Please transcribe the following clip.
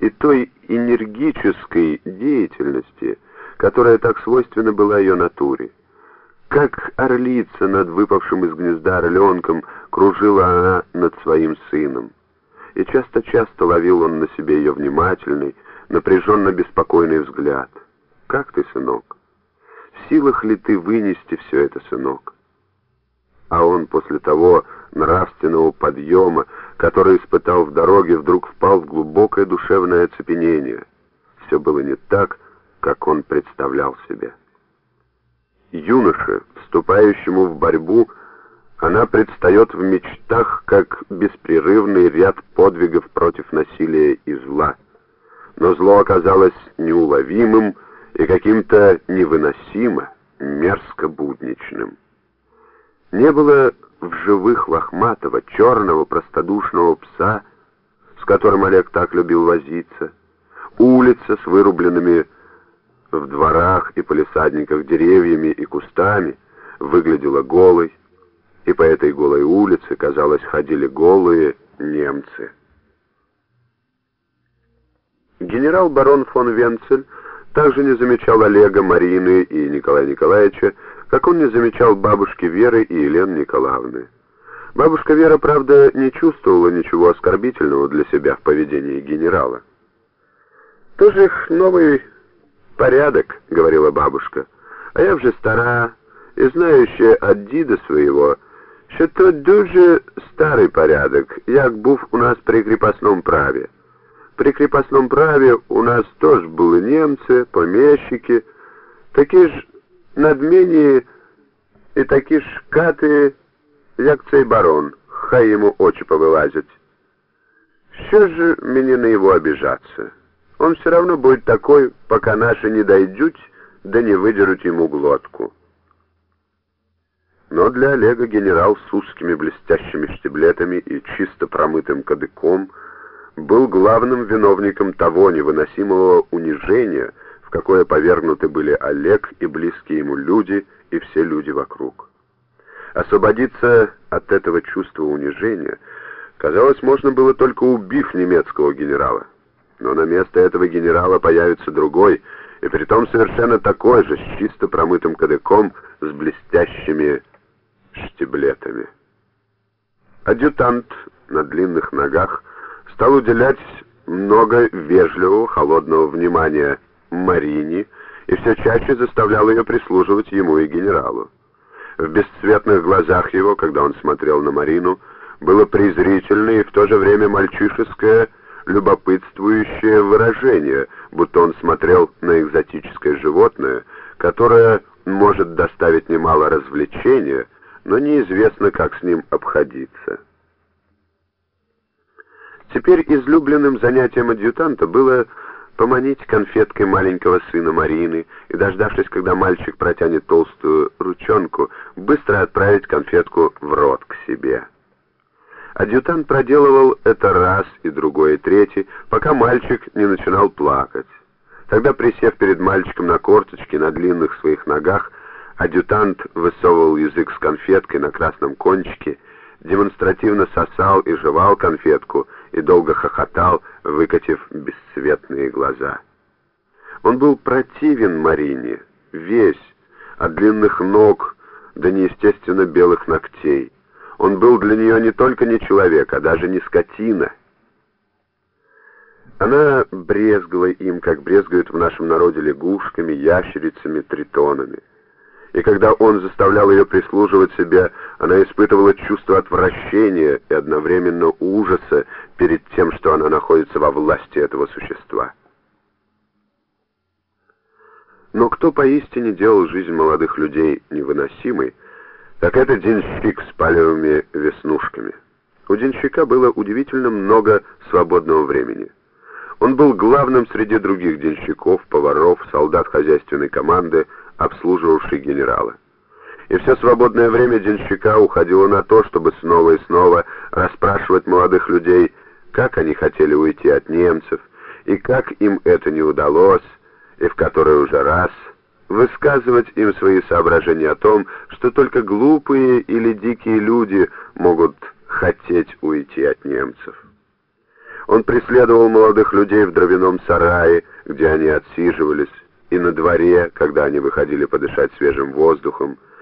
и той энергической деятельности, которая так свойственна была ее натуре. Как орлица над выпавшим из гнезда орленком кружила она над своим сыном. И часто-часто ловил он на себе ее внимательный, напряженно беспокойный взгляд. «Как ты, сынок? В силах ли ты вынести все это, сынок?» А он после того нравственного подъема, который испытал в дороге, вдруг впал в глубокое душевное оцепенение. Все было не так, как он представлял себе. Юноше, вступающему в борьбу, она предстает в мечтах как беспрерывный ряд подвигов против насилия и зла. Но зло оказалось неуловимым и каким-то невыносимо, мерзко будничным. Не было в живых лохматого, черного, простодушного пса, с которым Олег так любил возиться, улица с вырубленными в дворах и полисадниках деревьями и кустами выглядела голой, и по этой голой улице, казалось, ходили голые немцы. Генерал-барон фон Венцель также не замечал Олега, Марины и Николая Николаевича, как он не замечал бабушки Веры и Елены Николаевны. Бабушка Вера, правда, не чувствовала ничего оскорбительного для себя в поведении генерала. «Тоже их новый порядок», — говорила бабушка, — «а я вже стара и знающая от діда своего, що то дуже старый порядок, як був у нас при крепостном праве. При крепостном праве у нас тоже были немцы, помещики, такие ж надмені і такі ж кати, як цей барон, хай йому очі повилазять. Що ж мені на его обижаться? Он все равно будет такой, пока наши не дойдут, да не выдерут ему глотку. Но для Олега генерал с узкими блестящими штиблетами и чисто промытым кадыком был главным виновником того невыносимого унижения, в какое повергнуты были Олег и близкие ему люди и все люди вокруг. Освободиться от этого чувства унижения, казалось, можно было только убив немецкого генерала. Но на место этого генерала появится другой, и притом совершенно такой же, с чисто промытым кадыком, с блестящими штиблетами. Адъютант на длинных ногах стал уделять много вежливого, холодного внимания Марине и все чаще заставлял ее прислуживать ему и генералу. В бесцветных глазах его, когда он смотрел на Марину, было презрительное и в то же время мальчишеское, любопытствующее выражение, будто он смотрел на экзотическое животное, которое может доставить немало развлечения, но неизвестно, как с ним обходиться. Теперь излюбленным занятием адъютанта было поманить конфеткой маленького сына Марины и, дождавшись, когда мальчик протянет толстую ручонку, быстро отправить конфетку в рот к себе. Адъютант проделывал это раз и другой и третий, пока мальчик не начинал плакать. Тогда, присев перед мальчиком на корточке на длинных своих ногах, адъютант высовывал язык с конфеткой на красном кончике, демонстративно сосал и жевал конфетку и долго хохотал, выкатив бесцветные глаза. Он был противен Марине, весь, от длинных ног до неестественно белых ногтей. Он был для нее не только не человек, а даже не скотина. Она брезгла им, как брезгуют в нашем народе лягушками, ящерицами, тритонами и когда он заставлял ее прислуживать себе, она испытывала чувство отвращения и одновременно ужаса перед тем, что она находится во власти этого существа. Но кто поистине делал жизнь молодых людей невыносимой, так это денщик с палевыми веснушками. У денщика было удивительно много свободного времени. Он был главным среди других денщиков, поваров, солдат хозяйственной команды, обслуживавший генерала. И все свободное время денщика уходило на то, чтобы снова и снова расспрашивать молодых людей, как они хотели уйти от немцев, и как им это не удалось, и в который уже раз высказывать им свои соображения о том, что только глупые или дикие люди могут хотеть уйти от немцев. Он преследовал молодых людей в дровяном сарае, где они отсиживались, и на дворе, когда они выходили подышать свежим воздухом,